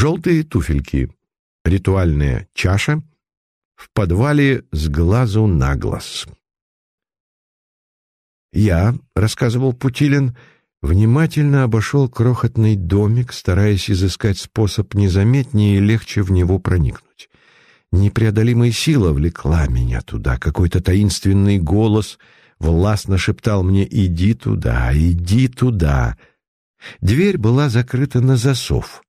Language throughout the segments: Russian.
Желтые туфельки, ритуальная чаша, в подвале с глазу на глаз. Я, — рассказывал Путилин, — внимательно обошел крохотный домик, стараясь изыскать способ незаметнее и легче в него проникнуть. Непреодолимая сила влекла меня туда, какой-то таинственный голос властно шептал мне «Иди туда, иди туда». Дверь была закрыта на засов.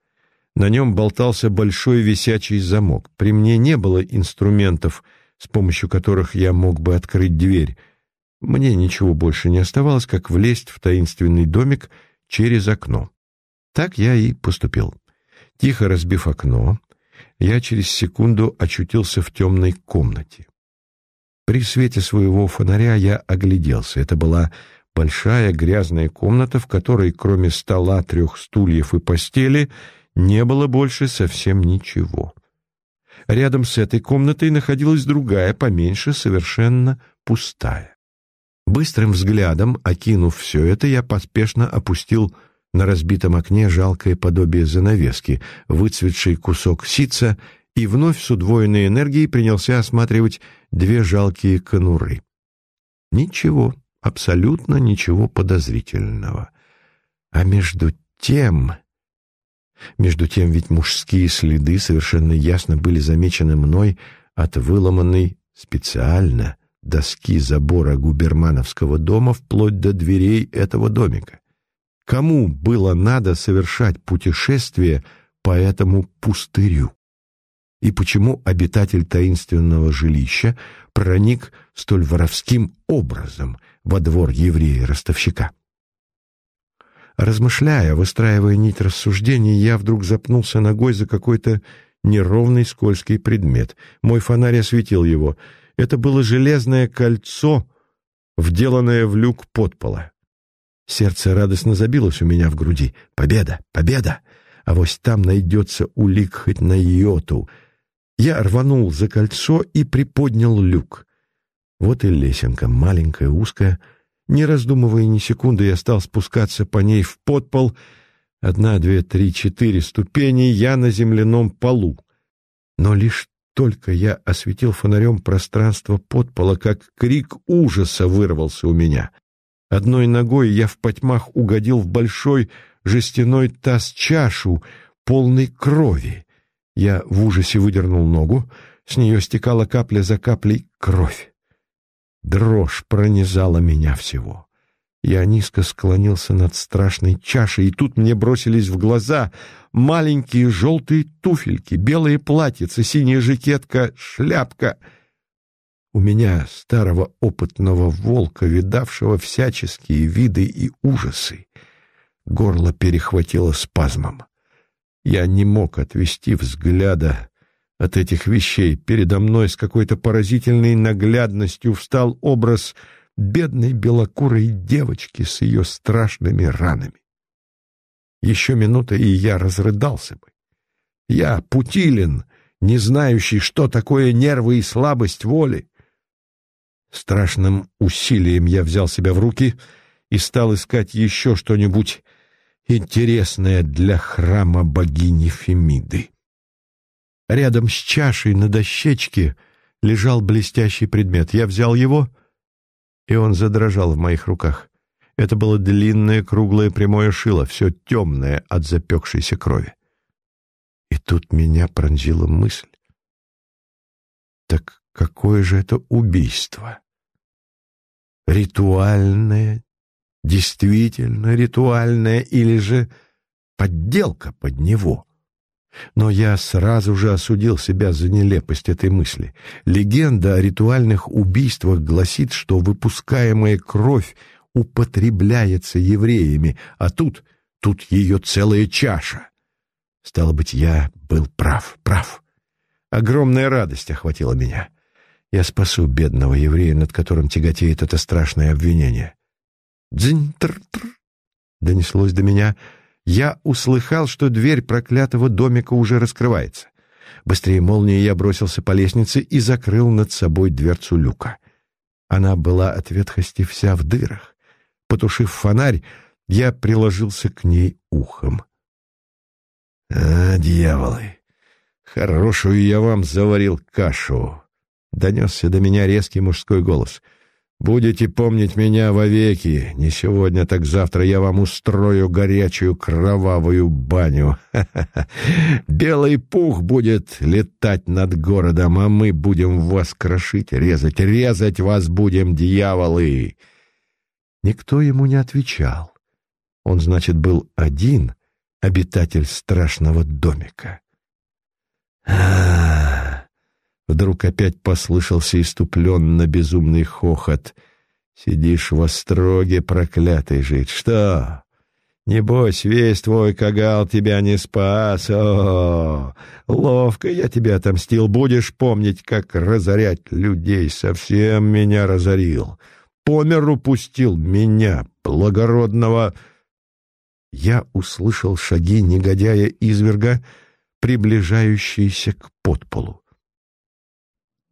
На нем болтался большой висячий замок. При мне не было инструментов, с помощью которых я мог бы открыть дверь. Мне ничего больше не оставалось, как влезть в таинственный домик через окно. Так я и поступил. Тихо разбив окно, я через секунду очутился в темной комнате. При свете своего фонаря я огляделся. Это была большая грязная комната, в которой, кроме стола, трех стульев и постели, не было больше совсем ничего. Рядом с этой комнатой находилась другая, поменьше, совершенно пустая. Быстрым взглядом, окинув все это, я поспешно опустил на разбитом окне жалкое подобие занавески, выцветший кусок ситца, и вновь с удвоенной энергией принялся осматривать две жалкие конуры. Ничего, абсолютно ничего подозрительного. А между тем... Между тем ведь мужские следы совершенно ясно были замечены мной от выломанной специально доски забора губермановского дома вплоть до дверей этого домика. Кому было надо совершать путешествие по этому пустырю? И почему обитатель таинственного жилища проник столь воровским образом во двор еврея-ростовщика? Размышляя, выстраивая нить рассуждений, я вдруг запнулся ногой за какой-то неровный скользкий предмет. Мой фонарь осветил его. Это было железное кольцо, вделанное в люк подпола. Сердце радостно забилось у меня в груди. Победа! Победа! А вось там найдется улик хоть на йоту. Я рванул за кольцо и приподнял люк. Вот и лесенка, маленькая, узкая, не раздумывая ни секунды, я стал спускаться по ней в подпол. Одна, две, три, четыре ступени, я на земляном полу. Но лишь только я осветил фонарем пространство подпола, как крик ужаса вырвался у меня. Одной ногой я в потьмах угодил в большой жестяной таз-чашу, полной крови. Я в ужасе выдернул ногу, с нее стекала капля за каплей кровь. Дрожь пронизала меня всего. Я низко склонился над страшной чашей, и тут мне бросились в глаза маленькие желтые туфельки, белые платьица, синяя жакетка, шляпка. У меня, старого опытного волка, видавшего всяческие виды и ужасы, горло перехватило спазмом. Я не мог отвести взгляда от этих вещей. Передо мной с какой-то поразительной наглядностью встал образ бедной белокурой девочки с ее страшными ранами. Еще минута, и я разрыдался бы. Я, Путилин, не знающий, что такое нервы и слабость воли. Страшным усилием я взял себя в руки и стал искать еще что-нибудь интересное для храма богини Фемиды. Рядом с чашей на дощечке лежал блестящий предмет. Я взял его, и он задрожал в моих руках. Это было длинное круглое прямое шило, все темное от запекшейся крови. И тут меня пронзила мысль. Так какое же это убийство? Ритуальное, действительно ритуальное или же подделка под него? Но я сразу же осудил себя за нелепость этой мысли. Легенда о ритуальных убийствах гласит, что выпускаемая кровь употребляется евреями, а тут, тут ее целая чаша. Стало быть, я был прав, прав. Огромная радость охватила меня. Я спасу бедного еврея, над которым тяготеет это страшное обвинение. «Дзинь-тр-тр!» — донеслось до меня — я услыхал, что дверь проклятого домика уже раскрывается. Быстрее молнии я бросился по лестнице и закрыл над собой дверцу люка. Она была от ветхости вся в дырах. Потушив фонарь, я приложился к ней ухом. «А, дьяволы! Хорошую я вам заварил кашу!» Донесся до меня резкий мужской голос. «Будете помнить меня вовеки. Не сегодня, так завтра я вам устрою горячую кровавую баню. Ха -ха. Белый пух будет летать над городом, а мы будем вас крошить, резать, резать вас будем, дьяволы!» Никто ему не отвечал. Он, значит, был один, обитатель страшного домика. а Вдруг опять послышался иступленно безумный хохот. «Сидишь в остроге, проклятый жить! Что? Небось, весь твой кагал тебя не спас! О, ловко я тебя отомстил! Будешь помнить, как разорять людей! Совсем меня разорил! По миру пустил меня, благородного!» я услышал шаги негодяя-изверга, приближающиеся к подполу.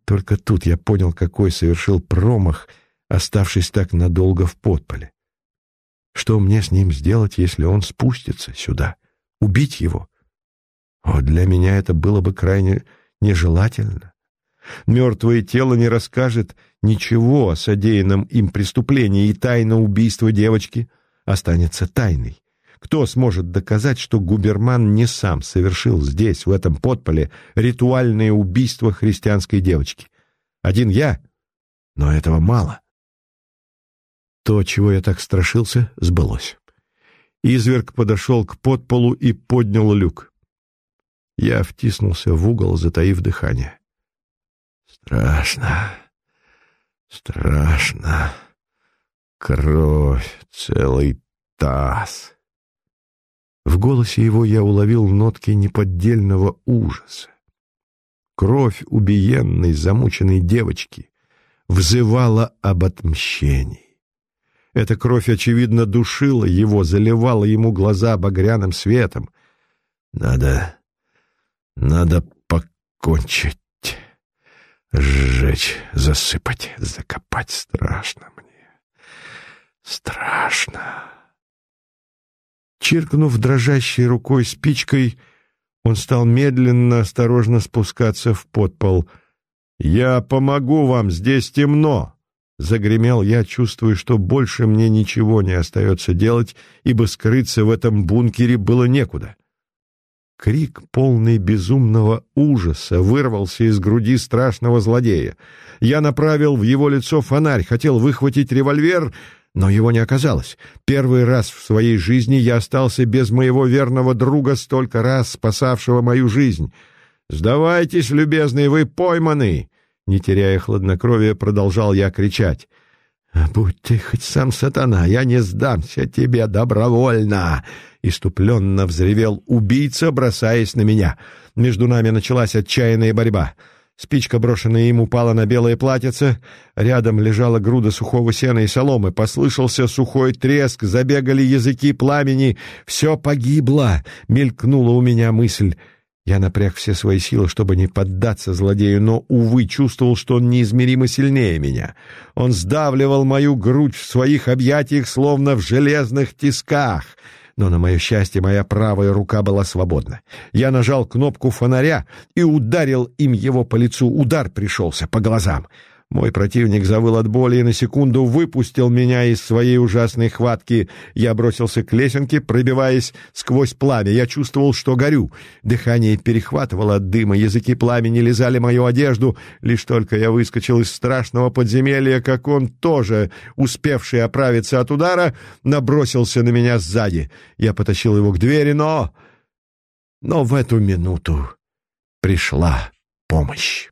Только тут я понял, какой совершил промах, оставшись так надолго в подполе. Что мне с ним сделать, если он спустится сюда? Убить его? О, для меня это было бы крайне нежелательно. Мертвое тело не расскажет ничего о содеянном им преступлении, и тайна убийства девочки останется тайной. Кто сможет доказать, что Губерман не сам совершил здесь, в этом подполе, ритуальное убийство христианской девочки? Один я, но этого мало. То, чего я так страшился, сбылось. Изверг подошел к подполу и поднял люк. Я втиснулся в угол, затаив дыхание. Страшно, страшно. Кровь, целый таз. В голосе его я уловил нотки неподдельного ужаса. Кровь убиенной, замученной девочки взывала об отмщении. Эта кровь, очевидно, душила его, заливала ему глаза багряным светом. Надо... надо покончить, сжечь, засыпать, закопать. Страшно мне. Страшно. Чиркнув дрожащей рукой спичкой, он стал медленно, осторожно спускаться в подпол. «Я помогу вам, здесь темно!» Загремел я, чувствуя, что больше мне ничего не остается делать, ибо скрыться в этом бункере было некуда. Крик, полный безумного ужаса, вырвался из груди страшного злодея. Я направил в его лицо фонарь, хотел выхватить револьвер — но его не оказалось. Первый раз в своей жизни я остался без моего верного друга, столько раз спасавшего мою жизнь. «Сдавайтесь, любезный, вы пойманы!» Не теряя хладнокровия, продолжал я кричать. «Будь ты хоть сам сатана, я не сдамся тебе добровольно!» Иступленно взревел убийца, бросаясь на меня. Между нами началась отчаянная борьба. Спичка, брошенная им, упала на белое платьице. Рядом лежала груда сухого сена и соломы. Послышался сухой треск, забегали языки пламени. «Все погибло!» — мелькнула у меня мысль. Я напряг все свои силы, чтобы не поддаться злодею, но, увы, чувствовал, что он неизмеримо сильнее меня. Он сдавливал мою грудь в своих объятиях, словно в железных тисках — но, на мое счастье, моя правая рука была свободна. Я нажал кнопку фонаря и ударил им его по лицу. Удар пришелся по глазам. Мой противник завыл от боли и на секунду выпустил меня из своей ужасной хватки. Я бросился к лесенке, пробиваясь сквозь пламя. Я чувствовал, что горю. Дыхание перехватывало от дыма, языки пламени лизали мою одежду. Лишь только я выскочил из страшного подземелья, как он тоже, успевший оправиться от удара, набросился на меня сзади. Я потащил его к двери, но... Но в эту минуту пришла помощь.